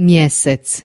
miesiąc